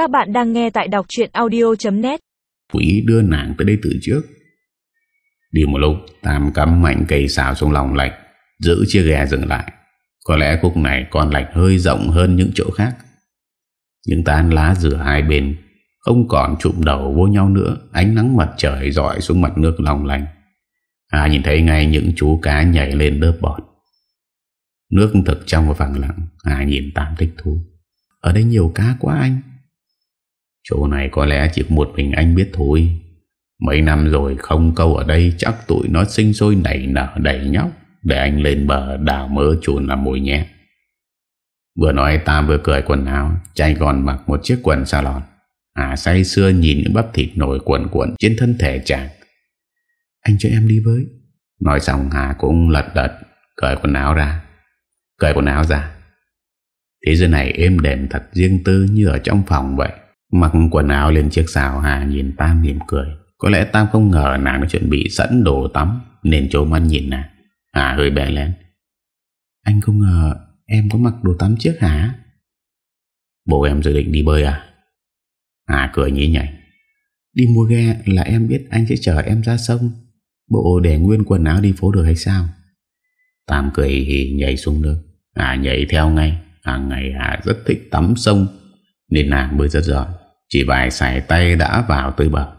Các bạn đang nghe tại đọc chuyện audio.net Quỷ đưa nàng tới đây từ trước. Đi một lúc, Tam cắm mạnh cây xào xuống lòng lạch, Giữ chiếc ghe dừng lại. Có lẽ khúc này con lạch hơi rộng hơn những chỗ khác. Những tán lá giữa hai bên Không còn trụm đầu vô nhau nữa, Ánh nắng mặt trời dọi xuống mặt nước lòng lành. À nhìn thấy ngay những chú cá nhảy lên đớp bọt. Nước thực trong và phẳng lặng À nhìn Tam thích thú. Ở đây nhiều cá quá anh. Chỗ này có lẽ chỉ một mình anh biết thôi. Mấy năm rồi không câu ở đây, Chắc tụi nó sinh sôi nảy nở đầy nhóc Để anh lên bờ đào mớ chuồn làm mồi nhé. Vừa nói ta vừa cười quần áo trai còn mặc một chiếc quần salon. À say xưa nhìn những bắp thịt nổi cuộn cuộn Trên thân thể chàng. Anh cho em đi với. Nói xong Hà cũng lật đật Cởi quần áo ra. Cởi quần áo ra. Thế giới này êm đềm thật riêng tư như ở trong phòng vậy. Mặc quần áo lên chiếc xào Hà nhìn Tam mỉm cười. Có lẽ Tam không ngờ nàng đã chuẩn bị sẵn đồ tắm, Nên trố mắt nhìn nàng. Hà hơi bè lén. Anh không ngờ em có mặc đồ tắm trước hả? Bố em dự định đi bơi à? Hà cười nhí nhảy. Đi mua ghe là em biết anh sẽ chở em ra sông. Bộ để nguyên quần áo đi phố được hay sao? Tam cười hì nhảy xuống nước. Hà nhảy theo ngay. Hàng ngày Hà rất thích tắm sông, Nên nàng bơi rất giỏi. Chỉ vài sải tay đã vào tới bờ.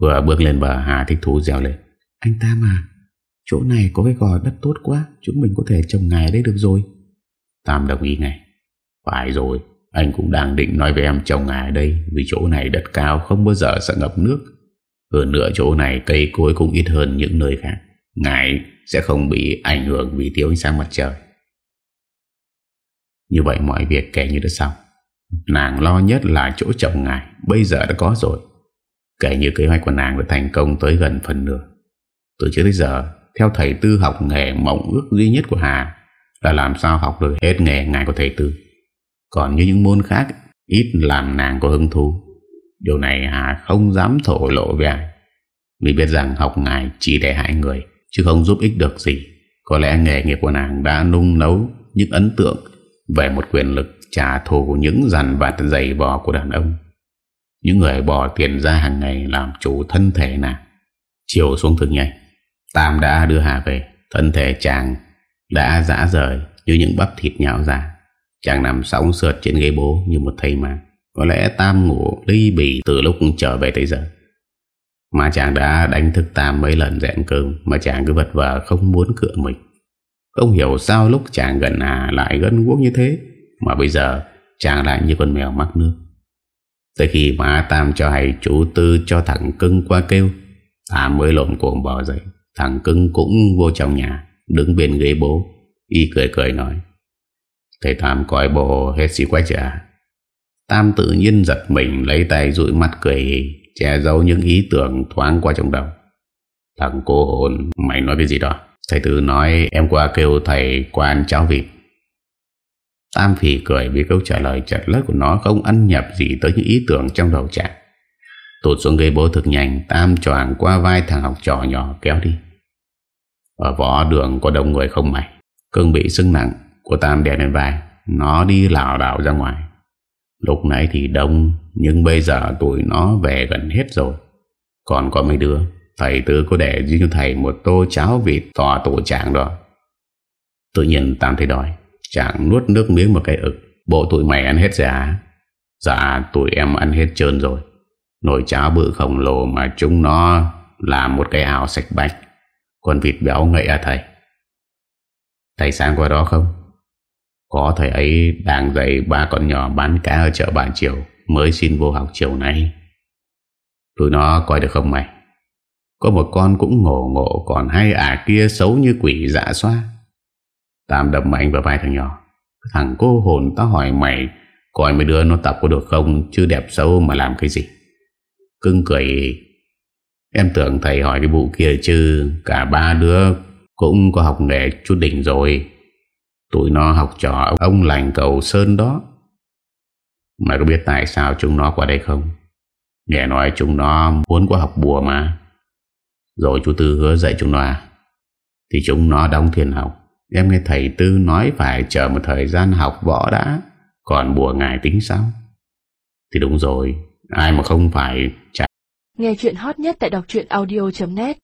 Vừa bước lên bờ, Hà thích thú dèo lên. Anh ta mà Chỗ này có cái gò đất tốt quá, Chúng mình có thể trồng ngài đây được rồi. Tam đồng ý ngay. Phải rồi, Anh cũng đang định nói với em trồng ngài đây, Vì chỗ này đất cao, không bao giờ sẽ ngập nước. Hơn nữa chỗ này cây cối cũng ít hơn những nơi khác. Ngài sẽ không bị ảnh hưởng vì thiếu ánh sáng mặt trời. Như vậy mọi việc kể như đã xong. Nàng lo nhất là chỗ chồng ngài, Bây giờ đã có rồi. Kể như kế hoạch của nàng đã thành công tới gần phần nửa. Từ trước tới giờ, Theo thầy Tư học nghề mộng ước duy nhất của Hà, Là làm sao học được hết nghề ngài của thầy Tư. Còn như những môn khác, Ít làm nàng có hứng thú. Điều này Hà không dám thổ lộ với ai. Vì biết rằng học ngài chỉ để hại người, Chứ không giúp ích được gì. Có lẽ nghề nghiệp của nàng đã nung nấu Những ấn tượng Về một quyền lực trả thù những dằn vặt dày vò của đàn ông. Những người bỏ tiền ra hàng ngày Làm chủ thân thể nàng. Chiều xuống thực nhanh Tam đã đưa Hà về. Thân thể chàng đã dã rời Như những bắp thịt nhão ra. Chàng nằm sóng sượt trên ghế bố Như một thầy mà. Có lẽ Tam ngủ ly bì từ lúc trở về tới giờ. Mà chàng đã đánh thức Tam mấy lần dẹn cơm Mà chàng cứ vật vờ không muốn cựa mình. Không hiểu sao lúc chàng gần Hà Lại gân guốc như thế. Mà bây giờ chàng lại như con mèo mắc nước. Tới khi má Tam cho hay chú Tư cho thằng cưng qua kêu Tam mới lộn cuồng bò dậy. Thằng cưng cũng vô trong nhà, Đứng bên ghế bố, Y cười cười nói, Thầy Tam coi bộ hết xí quách à Tam tự nhiên giật mình Lấy tay rụi mắt cười, Che giấu những ý tưởng thoáng qua trong đầu. Thằng cô hồn, Mày nói cái gì đó? Thầy Tư nói em qua kêu thầy quan cháu vịt. Tam phì cười vì câu trả lời chật lất của nó không ăn nhập gì tới những ý tưởng trong đầu chàng. Tụt xuống ghế bố thực nhanh, Tam choàng qua vai thằng học trò nhỏ kéo đi. Ở võ đường có đông người không mày. Cưng bị sưng nặng của Tam đè lên vai, nó đi lào đảo ra ngoài. Lúc nãy thì đông, nhưng bây giờ tụi nó về gần hết rồi. Còn có mấy đứa, thầy tư có để cho thầy một tô cháo vịt tòa tổ trạng đó. Tự nhiên Tam thấy đói. Chàng nuốt nước miếng một cái ực. Bộ tụi mày ăn hết dạ Dạ tụi em ăn hết trơn rồi. Nồi cháo bự khổng lồ mà chúng nó Làm một cái ảo sạch bạch. Còn vịt béo ngậy à thầy? Thầy sang qua đó không? Có thầy ấy đang dạy ba con nhỏ bán cá ở chợ Bản chiều Mới xin vô học chiều nay. Tụi nó coi được không mày? Có một con cũng ngộ ngộ, Còn hai ả kia xấu như quỷ dạ xoa Tam đập mạnh vào vai thằng nhỏ. Thằng cô hồn tao hỏi mày, Coi mấy đứa nó tập có được không? Chứ đẹp xấu mà làm cái gì? Cưng cười. Em tưởng thầy hỏi cái vụ kia chứ, Cả ba đứa cũng có học nghề chút đỉnh rồi. Tụi nó học trò ông lành cầu sơn đó. Mày có biết tại sao chúng nó qua đây không? Nghe nói chúng nó muốn qua học bùa mà. Rồi chú Tư hứa dạy chúng nó à? Thì chúng nó đóng tiền học. Em nghe thầy Tư nói phải chờ một thời gian học võ đã. Còn bùa ngài tính sao? Thì đúng rồi, Ai mà không phải chạy Nghe chuyện hot nhất tại đọc audio.net